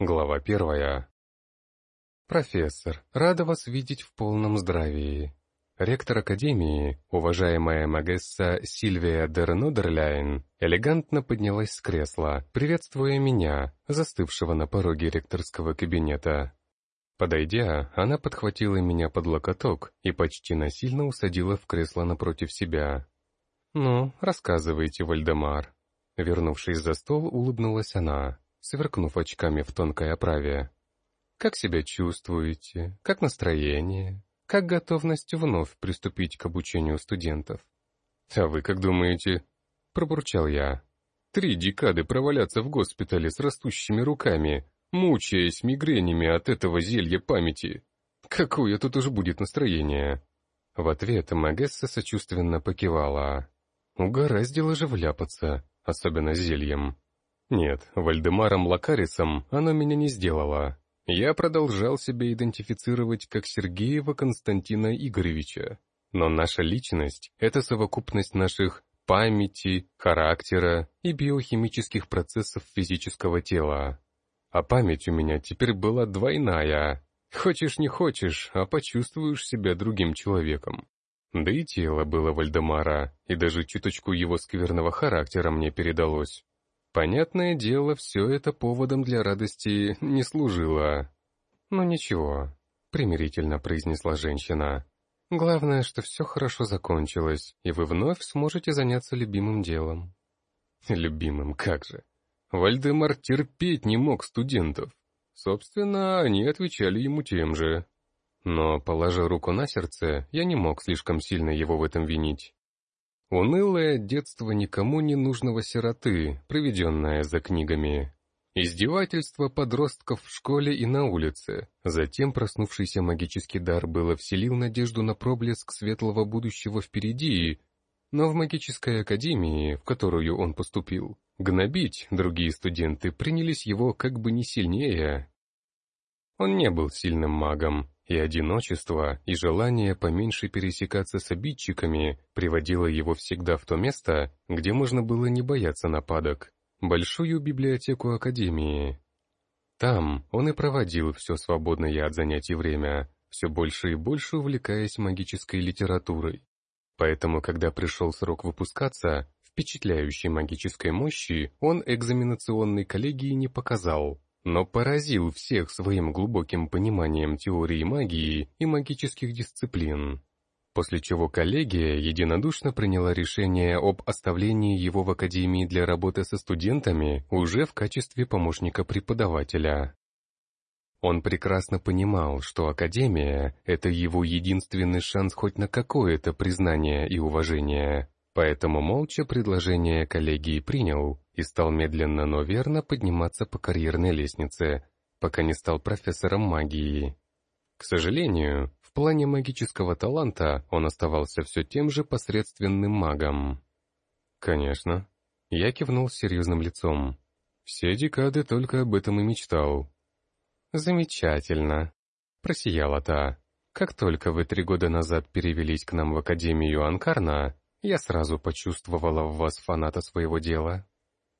Глава первая. Профессор, рада вас видеть в полном здравии. Ректор Академии, уважаемая Магесса Сильвия Дернудерляйн, элегантно поднялась с кресла, приветствуя меня, застывшего на пороге ректорского кабинета. Подойдя, она подхватила меня под локоток и почти насильно усадила в кресло напротив себя. «Ну, рассказывайте, Вальдемар». Вернувшись за стол, улыбнулась она сверкнув очками в тонкой оправе. «Как себя чувствуете? Как настроение? Как готовность вновь приступить к обучению студентов?» «А вы как думаете?» — пробурчал я. «Три декады проваляться в госпитале с растущими руками, мучаясь мигренями от этого зелья памяти. Какое тут уж будет настроение?» В ответ Магесса сочувственно покивала. Угораздило же вляпаться, особенно зельем. Нет, Вальдемаром Лакарисом она меня не сделала. Я продолжал себя идентифицировать как Сергеева Константина Игоревича. Но наша личность — это совокупность наших памяти, характера и биохимических процессов физического тела. А память у меня теперь была двойная. Хочешь не хочешь, а почувствуешь себя другим человеком. Да и тело было Вальдемара, и даже чуточку его скверного характера мне передалось. Понятное дело, все это поводом для радости не служило. «Ну ничего», — примирительно произнесла женщина. «Главное, что все хорошо закончилось, и вы вновь сможете заняться любимым делом». Любимым, как же. Вальдемар терпеть не мог студентов. Собственно, они отвечали ему тем же. Но, положа руку на сердце, я не мог слишком сильно его в этом винить. Унылое детство никому не нужного сироты, проведенное за книгами. Издевательство подростков в школе и на улице. Затем проснувшийся магический дар было вселил надежду на проблеск светлого будущего впереди, но в магической академии, в которую он поступил, гнобить другие студенты принялись его как бы не сильнее. Он не был сильным магом, и одиночество, и желание поменьше пересекаться с обидчиками приводило его всегда в то место, где можно было не бояться нападок, большую библиотеку Академии. Там он и проводил все свободное от занятий время, все больше и больше увлекаясь магической литературой. Поэтому, когда пришел срок выпускаться, впечатляющей магической мощи он экзаменационной коллегии не показал, но поразил всех своим глубоким пониманием теории магии и магических дисциплин. После чего коллегия единодушно приняла решение об оставлении его в Академии для работы со студентами уже в качестве помощника преподавателя. Он прекрасно понимал, что Академия — это его единственный шанс хоть на какое-то признание и уважение, поэтому молча предложение коллегии принял и стал медленно, но верно подниматься по карьерной лестнице, пока не стал профессором магии. К сожалению, в плане магического таланта он оставался все тем же посредственным магом. «Конечно». Я кивнул с серьезным лицом. Все декады только об этом и мечтал. «Замечательно», — просияла та. «Как только вы три года назад перевелись к нам в Академию Анкарна, я сразу почувствовала в вас фаната своего дела.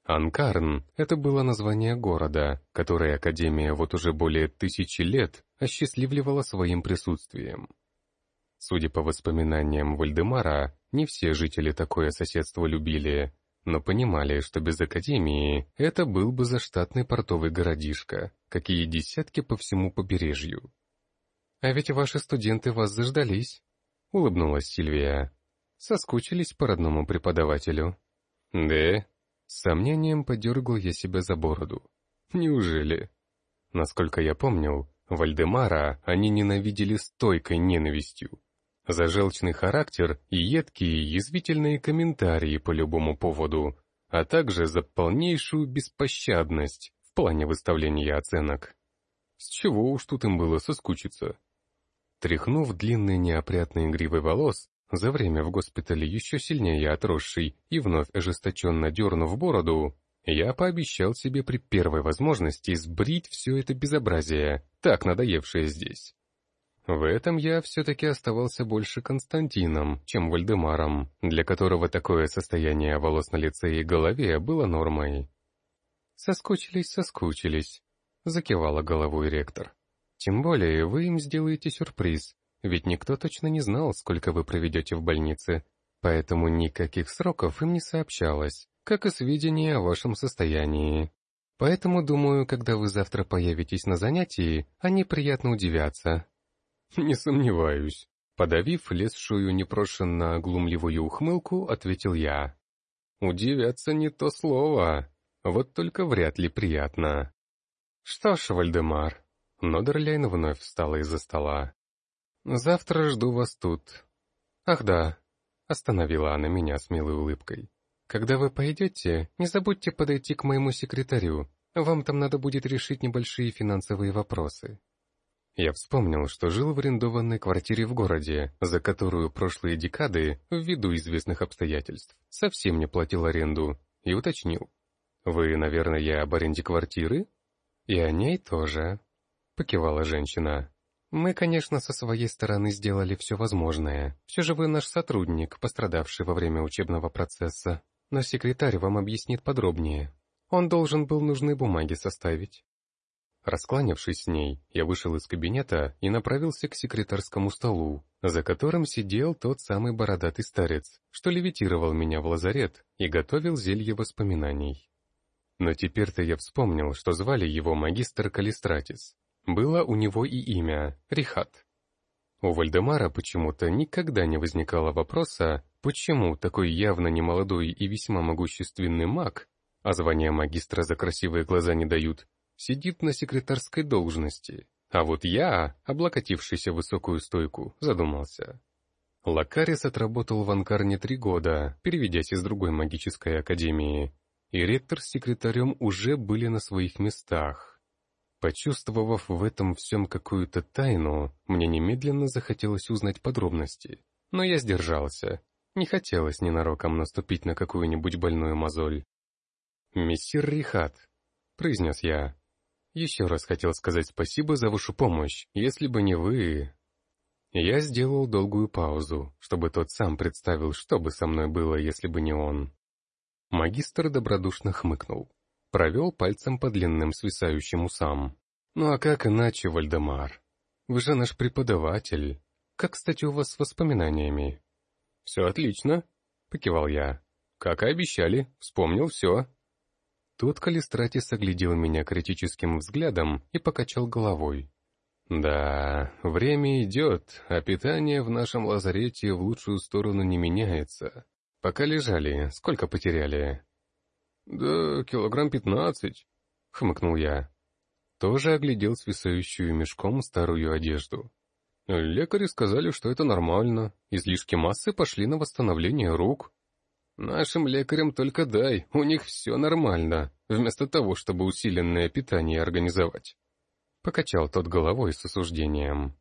Анкарн — это было название города, которое Академия вот уже более тысячи лет осчастливливала своим присутствием. Судя по воспоминаниям Вальдемара, не все жители такое соседство любили, но понимали, что без Академии это был бы заштатный портовый городишко, какие десятки по всему побережью. «А ведь ваши студенты вас заждались», — улыбнулась Сильвия. «Соскучились по родному преподавателю». «Да, с сомнением подергал я себя за бороду. Неужели? Насколько я помнил, Вальдемара они ненавидели стойкой ненавистью. За желчный характер и едкие язвительные комментарии по любому поводу, а также за полнейшую беспощадность в плане выставления оценок. С чего уж тут им было соскучиться? Тряхнув длинные неопрятные гривы волос, за время в госпитале еще сильнее отросший и вновь ожесточенно дернув бороду, я пообещал себе при первой возможности сбрить все это безобразие, так надоевшее здесь. В этом я все-таки оставался больше Константином, чем Вальдемаром, для которого такое состояние волос на лице и голове было нормой. «Соскучились, соскучились», — закивала головой ректор. Тем более вы им сделаете сюрприз, ведь никто точно не знал, сколько вы проведете в больнице, поэтому никаких сроков им не сообщалось, как и сведения о вашем состоянии. Поэтому, думаю, когда вы завтра появитесь на занятии, они приятно удивятся. Не сомневаюсь. Подавив лезшую непрошенно глумливую ухмылку, ответил я. Удивятся не то слово. Вот только вряд ли приятно. Что ж, Вальдемар. Нодерляйн вновь встала из-за стола. Завтра жду вас тут. Ах да, остановила она меня с милой улыбкой. Когда вы пойдете, не забудьте подойти к моему секретарю. Вам там надо будет решить небольшие финансовые вопросы. Я вспомнил, что жил в арендованной квартире в городе, за которую прошлые декады, ввиду известных обстоятельств, совсем не платил аренду, и уточнил. «Вы, наверное, об аренде квартиры?» «И о ней тоже», — покивала женщина. «Мы, конечно, со своей стороны сделали все возможное. Все же вы наш сотрудник, пострадавший во время учебного процесса. Но секретарь вам объяснит подробнее. Он должен был нужные бумаги составить. Раскланявшись с ней, я вышел из кабинета и направился к секретарскому столу, за которым сидел тот самый бородатый старец, что левитировал меня в лазарет и готовил зелье воспоминаний. Но теперь-то я вспомнил, что звали его магистр Калистратис. Было у него и имя — Рихат. У Вальдемара почему-то никогда не возникало вопроса, почему такой явно немолодой и весьма могущественный маг, а звание магистра за красивые глаза не дают, сидит на секретарской должности, а вот я, облокотившийся в высокую стойку, задумался. Лакарис отработал в Анкарне три года, переведясь из другой магической академии, и ректор с секретарем уже были на своих местах. Почувствовав в этом всем какую-то тайну, мне немедленно захотелось узнать подробности, но я сдержался. Не хотелось ненароком наступить на какую-нибудь больную мозоль. «Мессир Рихат», — произнес я, еще раз хотел сказать спасибо за вашу помощь. Если бы не вы... Я сделал долгую паузу, чтобы тот сам представил, что бы со мной было, если бы не он. Магистр добродушно хмыкнул. Провел пальцем по длинным свисающим усам. «Ну а как иначе, Вальдемар? Вы же наш преподаватель. Как, кстати, у вас с воспоминаниями?» «Все отлично», — покивал я. «Как и обещали, вспомнил все». Тут Калистратис оглядел меня критическим взглядом и покачал головой. «Да, время идет, а питание в нашем лазарете в лучшую сторону не меняется. Пока лежали, сколько потеряли?» «Да, килограмм пятнадцать», — хмыкнул я. Тоже оглядел свисающую мешком старую одежду. Лекари сказали, что это нормально, излишки массы пошли на восстановление рук. Нашим лекарям только дай, у них все нормально, вместо того, чтобы усиленное питание организовать. Покачал тот головой с осуждением.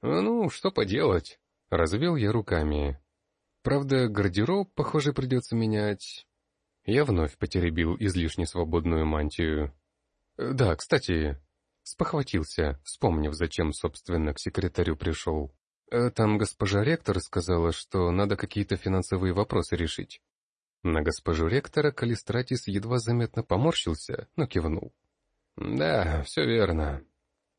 А ну, что поделать? Развел я руками. Правда, гардероб, похоже, придется менять. Я вновь потеребил излишне свободную мантию. Да, кстати, спохватился, вспомнив, зачем, собственно, к секретарю пришел. Э, там госпожа ректор сказала, что надо какие-то финансовые вопросы решить. На госпожу ректора Калистратис едва заметно поморщился, но кивнул. «Да, все верно».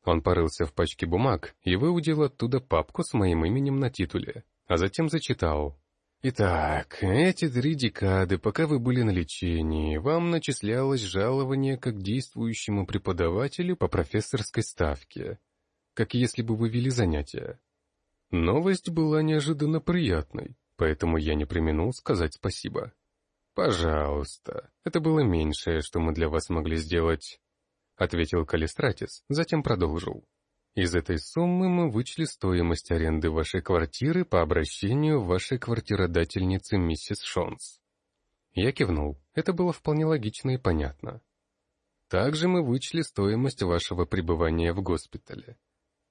Он порылся в пачке бумаг и выудил оттуда папку с моим именем на титуле, а затем зачитал. «Итак, эти три декады, пока вы были на лечении, вам начислялось жалование как действующему преподавателю по профессорской ставке, как если бы вы вели занятия. Новость была неожиданно приятной, поэтому я не применул сказать спасибо. «Пожалуйста, это было меньшее, что мы для вас могли сделать», — ответил Калистратис, затем продолжил. «Из этой суммы мы вычли стоимость аренды вашей квартиры по обращению вашей квартиродательницы миссис Шонс». Я кивнул, это было вполне логично и понятно. Также мы вычли стоимость вашего пребывания в госпитале.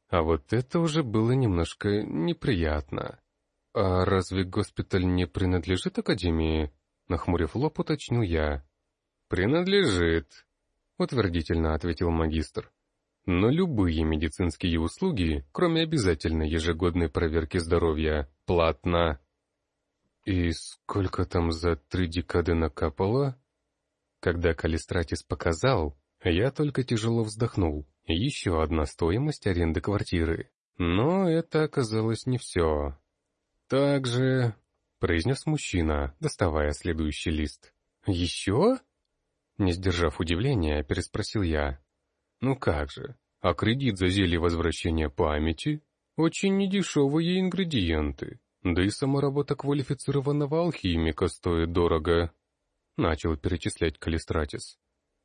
А вот это уже было немножко неприятно. А разве госпиталь не принадлежит Академии? Нахмурив лоб, уточнил я. «Принадлежит», — утвердительно ответил магистр. «Но любые медицинские услуги, кроме обязательной ежегодной проверки здоровья, платно». «И сколько там за три декады накапало?» Когда Калистратис показал, Я только тяжело вздохнул. Еще одна стоимость аренды квартиры. Но это оказалось не все. «Также...» — произнес мужчина, доставая следующий лист. «Еще?» Не сдержав удивления, переспросил я. «Ну как же, а кредит за зелье возвращения памяти? Очень недешевые ингредиенты, да и сама работа квалифицированного алхимика стоит дорого», — начал перечислять Калистратис.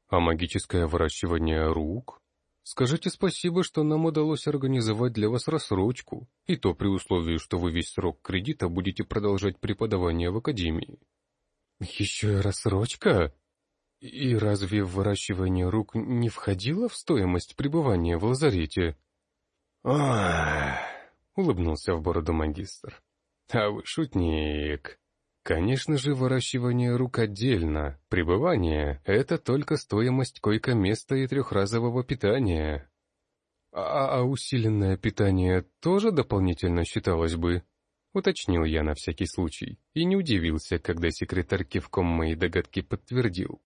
«А магическое выращивание рук? Скажите спасибо, что нам удалось организовать для вас рассрочку, и то при условии, что вы весь срок кредита будете продолжать преподавание в академии». «Еще и рассрочка?» «И разве выращивание рук не входило в стоимость пребывания в лазарете?» Улыбнулся в бороду магистр. «А вы шутник. Конечно же, выращивание рук отдельно. Пребывание — это только стоимость койко-места и трехразового питания. А, а усиленное питание тоже дополнительно считалось бы?» Уточнил я на всякий случай и не удивился, когда секретарь кивком мои догадки подтвердил.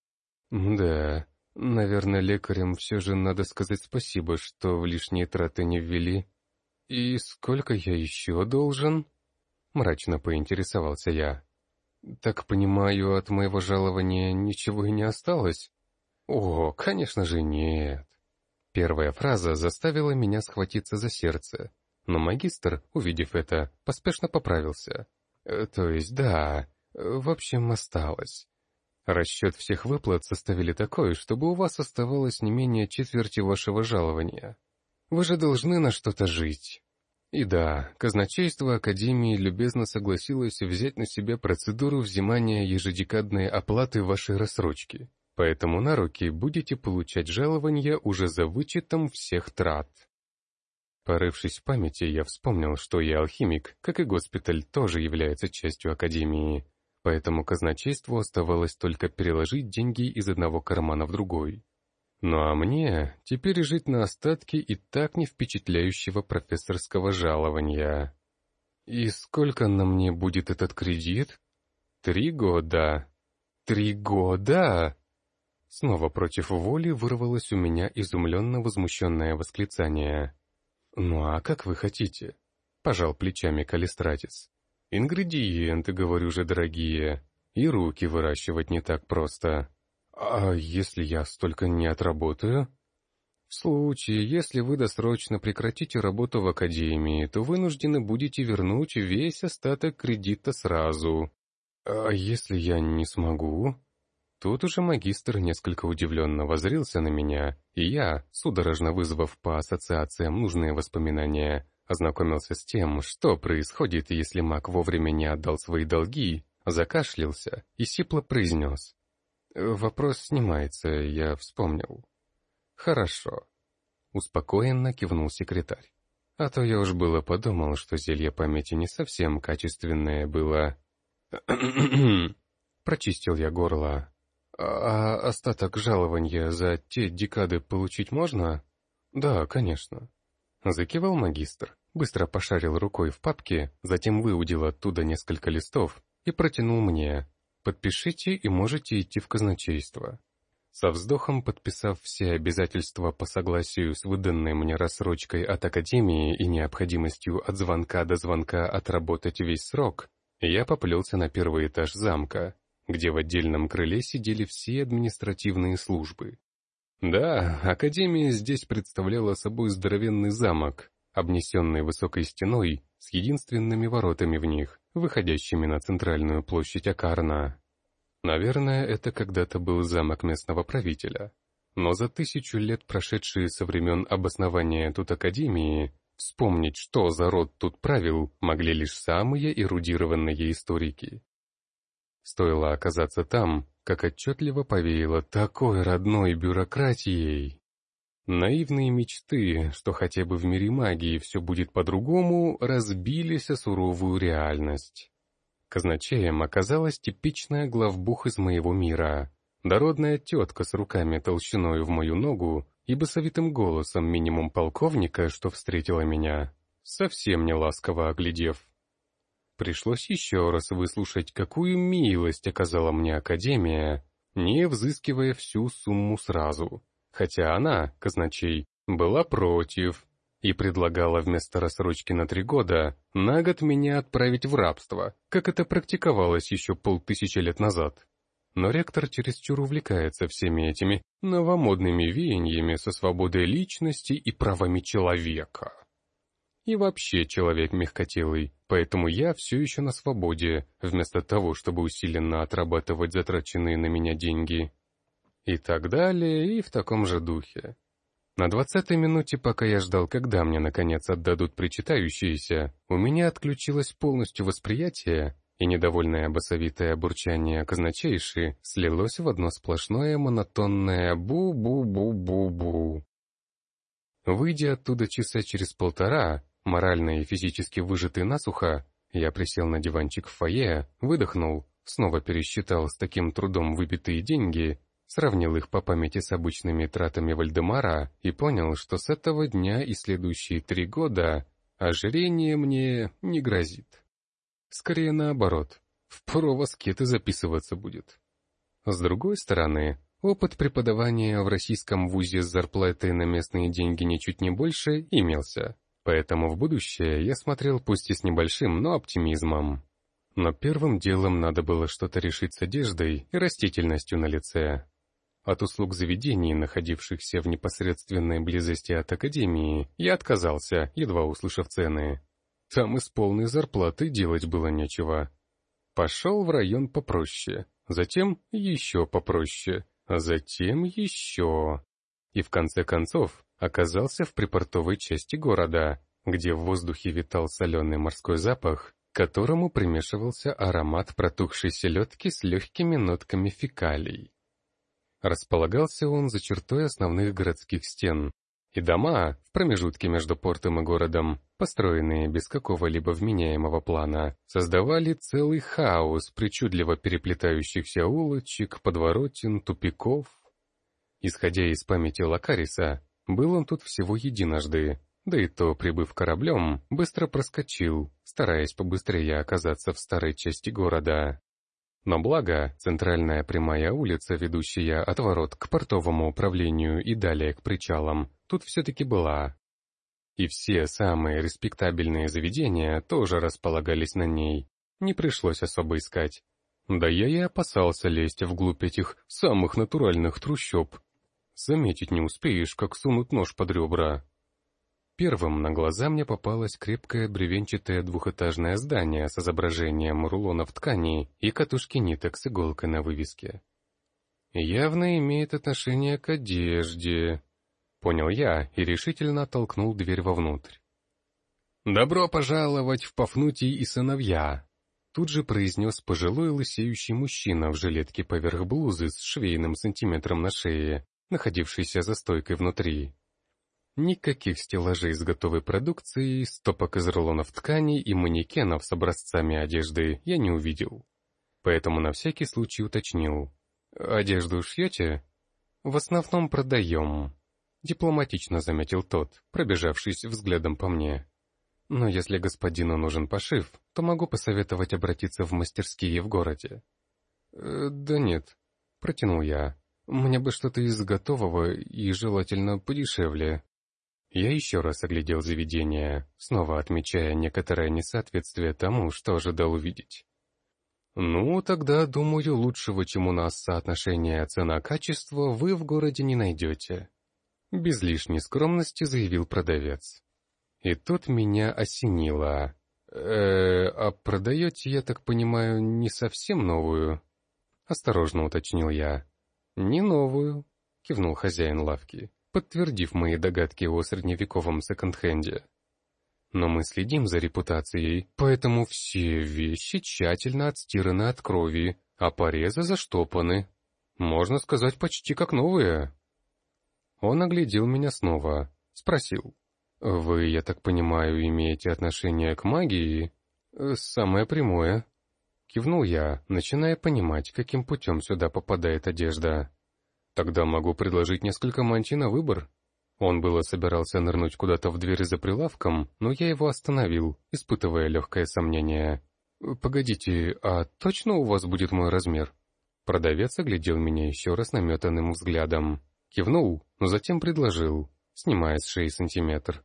Да, наверное, лекарям все же надо сказать спасибо, что в лишние траты не ввели. И сколько я еще должен? Мрачно поинтересовался я. Так понимаю, от моего жалования ничего и не осталось? О, конечно же нет. Первая фраза заставила меня схватиться за сердце, но магистр, увидев это, поспешно поправился. Э, то есть, да, в общем, осталось. Расчет всех выплат составили такой, чтобы у вас оставалось не менее четверти вашего жалования. Вы же должны на что-то жить. И да, казначейство Академии любезно согласилось взять на себя процедуру взимания ежедекадной оплаты вашей рассрочки, поэтому на руки будете получать жалования уже за вычетом всех трат. Порывшись в памяти, я вспомнил, что я алхимик, как и госпиталь, тоже является частью Академии, поэтому казначейству оставалось только переложить деньги из одного кармана в другой. Ну а мне теперь жить на остатки и так не впечатляющего профессорского жалования. И сколько на мне будет этот кредит? Три года. Три года! Снова против воли вырвалось у меня изумленно возмущенное восклицание. «Ну а как вы хотите?» — пожал плечами Калистратис. Ингредиенты, говорю же, дорогие. И руки выращивать не так просто. А если я столько не отработаю? В случае, если вы досрочно прекратите работу в академии, то вынуждены будете вернуть весь остаток кредита сразу. А если я не смогу? Тут уже магистр несколько удивленно возрился на меня, и я, судорожно вызвав по ассоциациям нужные воспоминания, ознакомился с тем, что происходит, если маг вовремя не отдал свои долги, закашлялся и сипло произнес. «Вопрос снимается, я вспомнил». «Хорошо», — успокоенно кивнул секретарь. «А то я уж было подумал, что зелье памяти не совсем качественное было». Прочистил я горло. «А остаток жалования за те декады получить можно?» «Да, конечно». Закивал магистр, быстро пошарил рукой в папке, затем выудил оттуда несколько листов и протянул мне. «Подпишите и можете идти в казначейство». Со вздохом подписав все обязательства по согласию с выданной мне рассрочкой от Академии и необходимостью от звонка до звонка отработать весь срок, я поплелся на первый этаж замка, где в отдельном крыле сидели все административные службы. Да, Академия здесь представляла собой здоровенный замок, обнесенный высокой стеной с единственными воротами в них, выходящими на центральную площадь Акарна. Наверное, это когда-то был замок местного правителя. Но за тысячу лет, прошедшие со времен обоснования тут Академии, вспомнить, что за род тут правил, могли лишь самые эрудированные историки. Стоило оказаться там, как отчетливо повеяло такой родной бюрократией. Наивные мечты, что хотя бы в мире магии все будет по-другому, разбились о суровую реальность. Казначеем оказалась типичная главбух из моего мира. Дородная тетка с руками толщиной в мою ногу и басовитым голосом минимум полковника, что встретила меня, совсем не ласково оглядев. Пришлось еще раз выслушать, какую милость оказала мне Академия, не взыскивая всю сумму сразу, хотя она, казначей, была против и предлагала вместо рассрочки на три года на год меня отправить в рабство, как это практиковалось еще полтысячи лет назад. Но ректор чересчур увлекается всеми этими новомодными веяниями со свободой личности и правами человека. И вообще человек мягкотелый, поэтому я все еще на свободе, вместо того, чтобы усиленно отрабатывать затраченные на меня деньги. И так далее, и в таком же духе. На двадцатой минуте, пока я ждал, когда мне наконец отдадут причитающиеся, у меня отключилось полностью восприятие, и недовольное басовитое бурчание казначейши слилось в одно сплошное монотонное «бу-бу-бу-бу-бу». Выйдя оттуда часа через полтора, морально и физически выжатый насухо, я присел на диванчик в фойе, выдохнул, снова пересчитал с таким трудом выбитые деньги сравнил их по памяти с обычными тратами Вальдемара и понял, что с этого дня и следующие три года ожирение мне не грозит. Скорее наоборот, в провоскеты записываться будет. С другой стороны, опыт преподавания в российском вузе с зарплатой на местные деньги ничуть не больше имелся, поэтому в будущее я смотрел пусть и с небольшим, но оптимизмом. Но первым делом надо было что-то решить с одеждой и растительностью на лице. От услуг заведений, находившихся в непосредственной близости от академии, я отказался, едва услышав цены. Там из полной зарплаты делать было нечего. Пошел в район попроще, затем еще попроще, а затем еще. И в конце концов оказался в припортовой части города, где в воздухе витал соленый морской запах, к которому примешивался аромат протухшей селедки с легкими нотками фекалий. Располагался он за чертой основных городских стен, и дома, в промежутке между портом и городом, построенные без какого-либо вменяемого плана, создавали целый хаос причудливо переплетающихся улочек, подворотен, тупиков. Исходя из памяти Лакариса, был он тут всего единожды, да и то, прибыв кораблем, быстро проскочил, стараясь побыстрее оказаться в старой части города. Но благо, центральная прямая улица, ведущая от ворот к портовому управлению и далее к причалам, тут все-таки была. И все самые респектабельные заведения тоже располагались на ней. Не пришлось особо искать. Да я и опасался лезть вглубь этих самых натуральных трущоб. Заметить не успеешь, как сунут нож под ребра. Первым на глаза мне попалось крепкое бревенчатое двухэтажное здание с изображением рулонов ткани и катушки ниток с иголкой на вывеске. Явно имеет отношение к одежде, понял я и решительно толкнул дверь вовнутрь. «Добро пожаловать в Пафнутий и сыновья!» Тут же произнес пожилой лысеющий мужчина в жилетке поверх блузы с швейным сантиметром на шее, находившийся за стойкой внутри. Никаких стеллажей с готовой продукцией, стопок из рулонов ткани и манекенов с образцами одежды я не увидел. Поэтому на всякий случай уточнил. «Одежду шьете?» «В основном продаем», — дипломатично заметил тот, пробежавшись взглядом по мне. «Но если господину нужен пошив, то могу посоветовать обратиться в мастерские в городе». «Э, «Да нет», — протянул я. «Мне бы что-то из готового и желательно подешевле». Я еще раз оглядел заведение, снова отмечая некоторое несоответствие тому, что ожидал увидеть. «Ну, тогда, думаю, лучшего, чем у нас соотношение цена-качество, вы в городе не найдете», — без лишней скромности заявил продавец. И тут меня осенило. «Э, а продаете, я так понимаю, не совсем новую?» Осторожно уточнил я. «Не новую», — кивнул хозяин лавки подтвердив мои догадки о средневековом секонд-хенде. Но мы следим за репутацией, поэтому все вещи тщательно отстираны от крови, а порезы заштопаны. Можно сказать, почти как новые. Он оглядел меня снова, спросил. «Вы, я так понимаю, имеете отношение к магии?» «Самое прямое». Кивнул я, начиная понимать, каким путем сюда попадает одежда. Тогда могу предложить несколько мантий на выбор. Он было собирался нырнуть куда-то в дверь за прилавком, но я его остановил, испытывая легкое сомнение. «Погодите, а точно у вас будет мой размер?» Продавец оглядел меня еще раз наметанным взглядом. Кивнул, но затем предложил, снимая с шеи сантиметр.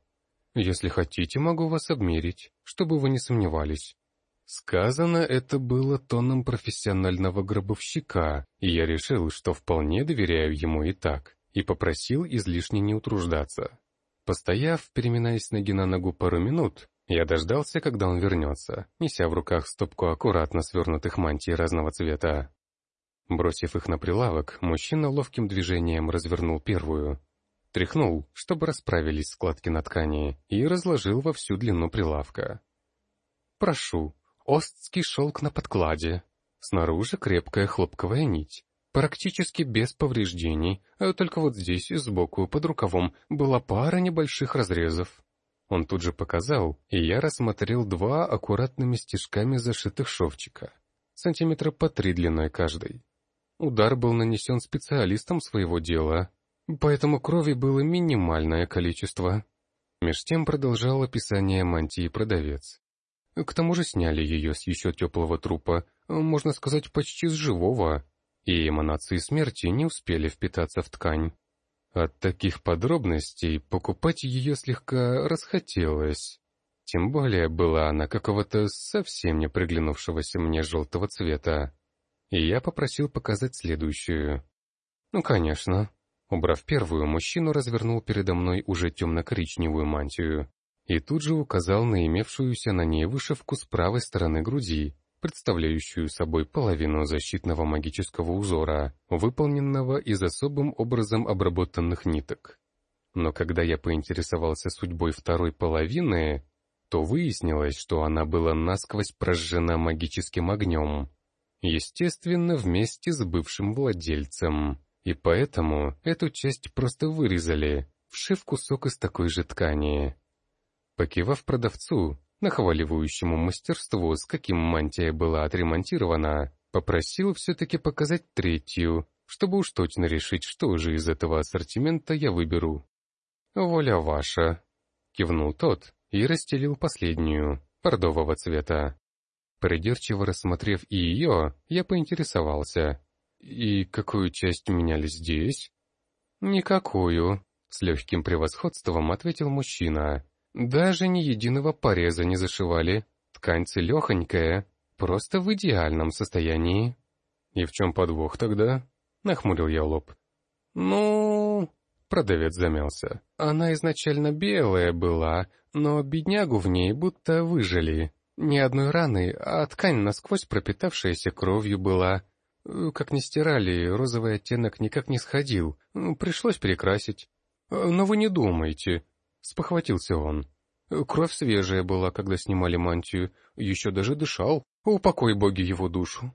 «Если хотите, могу вас обмерить, чтобы вы не сомневались». Сказано это было тоном профессионального гробовщика, и я решил, что вполне доверяю ему и так, и попросил излишне не утруждаться. Постояв, переминаясь ноги на ногу пару минут, я дождался, когда он вернется, неся в руках стопку аккуратно свернутых мантий разного цвета. Бросив их на прилавок, мужчина ловким движением развернул первую. Тряхнул, чтобы расправились складки на ткани, и разложил во всю длину прилавка. «Прошу, остский шелк на подкладе. Снаружи крепкая хлопковая нить, практически без повреждений, а только вот здесь, сбоку, под рукавом, была пара небольших разрезов. Он тут же показал, и я рассмотрел два аккуратными стежками зашитых шовчика, сантиметра по три длиной каждый. Удар был нанесен специалистом своего дела, поэтому крови было минимальное количество. Меж тем продолжал описание мантии продавец. К тому же сняли ее с еще теплого трупа, можно сказать, почти с живого, и эманации смерти не успели впитаться в ткань. От таких подробностей покупать ее слегка расхотелось. Тем более была она какого-то совсем не приглянувшегося мне желтого цвета. И я попросил показать следующую. Ну, конечно. Убрав первую, мужчина развернул передо мной уже темно-коричневую мантию и тут же указал на имевшуюся на ней вышивку с правой стороны груди, представляющую собой половину защитного магического узора, выполненного из особым образом обработанных ниток. Но когда я поинтересовался судьбой второй половины, то выяснилось, что она была насквозь прожжена магическим огнем, естественно, вместе с бывшим владельцем, и поэтому эту часть просто вырезали, вшив кусок из такой же ткани. Покивав продавцу, нахваливающему мастерство, с каким мантия была отремонтирована, попросил все-таки показать третью, чтобы уж точно решить, что же из этого ассортимента я выберу. «Воля ваша», — кивнул тот и расстелил последнюю, бордового цвета. Придирчиво рассмотрев и ее, я поинтересовался. «И какую часть меняли здесь?» «Никакую», — с легким превосходством ответил мужчина. Даже ни единого пореза не зашивали. Ткань целехонькая, просто в идеальном состоянии. И в чем подвох тогда? Нахмурил я лоб. Ну... Продавец замялся. Она изначально белая была, но беднягу в ней будто выжили. Ни одной раны, а ткань насквозь пропитавшаяся кровью была. Как не стирали, розовый оттенок никак не сходил. Пришлось перекрасить. Но вы не думайте, Спохватился он. Кровь свежая была, когда снимали мантию, еще даже дышал. Упокой боги его душу.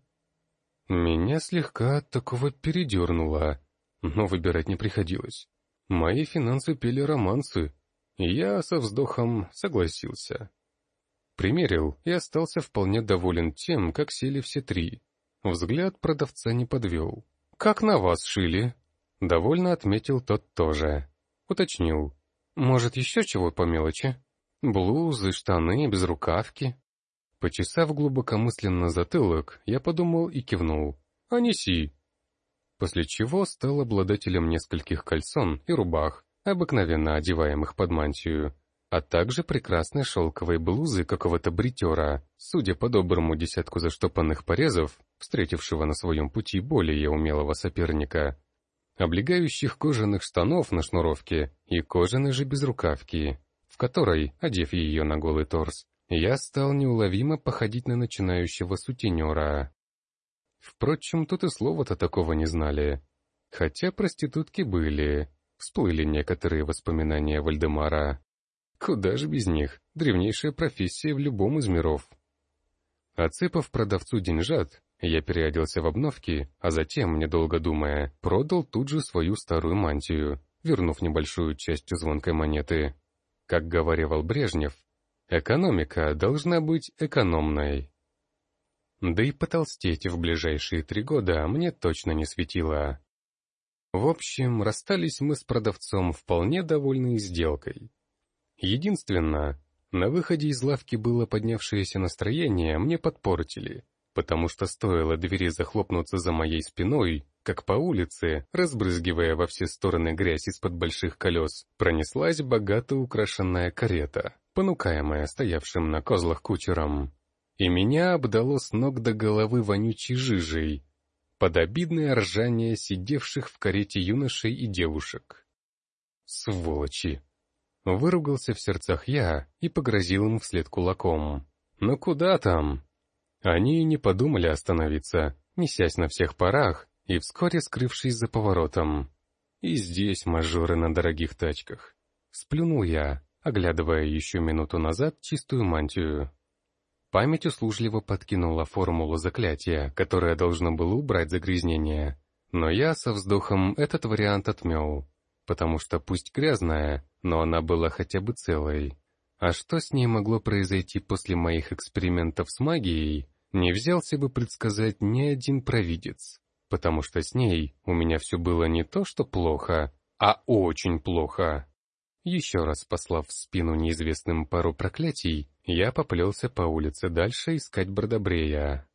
Меня слегка от такого передернуло, но выбирать не приходилось. Мои финансы пели романсы, и я со вздохом согласился. Примерил и остался вполне доволен тем, как сели все три. Взгляд продавца не подвел. «Как на вас шили?» Довольно отметил тот тоже. Уточнил. Может, еще чего по мелочи? Блузы, штаны, безрукавки. Почесав глубокомысленно затылок, я подумал и кивнул. «А неси!» После чего стал обладателем нескольких кальсон и рубах, обыкновенно одеваемых под мантию, а также прекрасной шелковой блузы какого-то бритера, судя по доброму десятку заштопанных порезов, встретившего на своем пути более умелого соперника, облегающих кожаных штанов на шнуровке и кожаной же безрукавки, в которой, одев ее на голый торс, я стал неуловимо походить на начинающего сутенера. Впрочем, тут и слова-то такого не знали. Хотя проститутки были, всплыли некоторые воспоминания Вальдемара. Куда же без них, древнейшая профессия в любом из миров. Отсыпав продавцу деньжат, я переоделся в обновки, а затем, недолго думая, продал тут же свою старую мантию, вернув небольшую часть звонкой монеты. Как говорил Брежнев, экономика должна быть экономной. Да и потолстеть в ближайшие три года мне точно не светило. В общем, расстались мы с продавцом вполне довольны сделкой. Единственное, на выходе из лавки было поднявшееся настроение мне подпортили — потому что стоило двери захлопнуться за моей спиной, как по улице, разбрызгивая во все стороны грязь из-под больших колес, пронеслась богато украшенная карета, понукаемая стоявшим на козлах кучером. И меня обдало с ног до головы вонючей жижей, под обидное ржание сидевших в карете юношей и девушек. Сволочи! Выругался в сердцах я и погрозил им вслед кулаком. Но куда там? Они и не подумали остановиться, несясь на всех парах и вскоре скрывшись за поворотом. И здесь мажоры на дорогих тачках. Сплюнул я, оглядывая еще минуту назад чистую мантию. Память услужливо подкинула формулу заклятия, которое должно было убрать загрязнение. Но я со вздохом этот вариант отмел, потому что пусть грязная, но она была хотя бы целой. А что с ней могло произойти после моих экспериментов с магией, не взялся бы предсказать ни один провидец потому что с ней у меня все было не то что плохо, а очень плохо. Еще раз послав в спину неизвестным пару проклятий, я поплелся по улице дальше искать Бродобрея.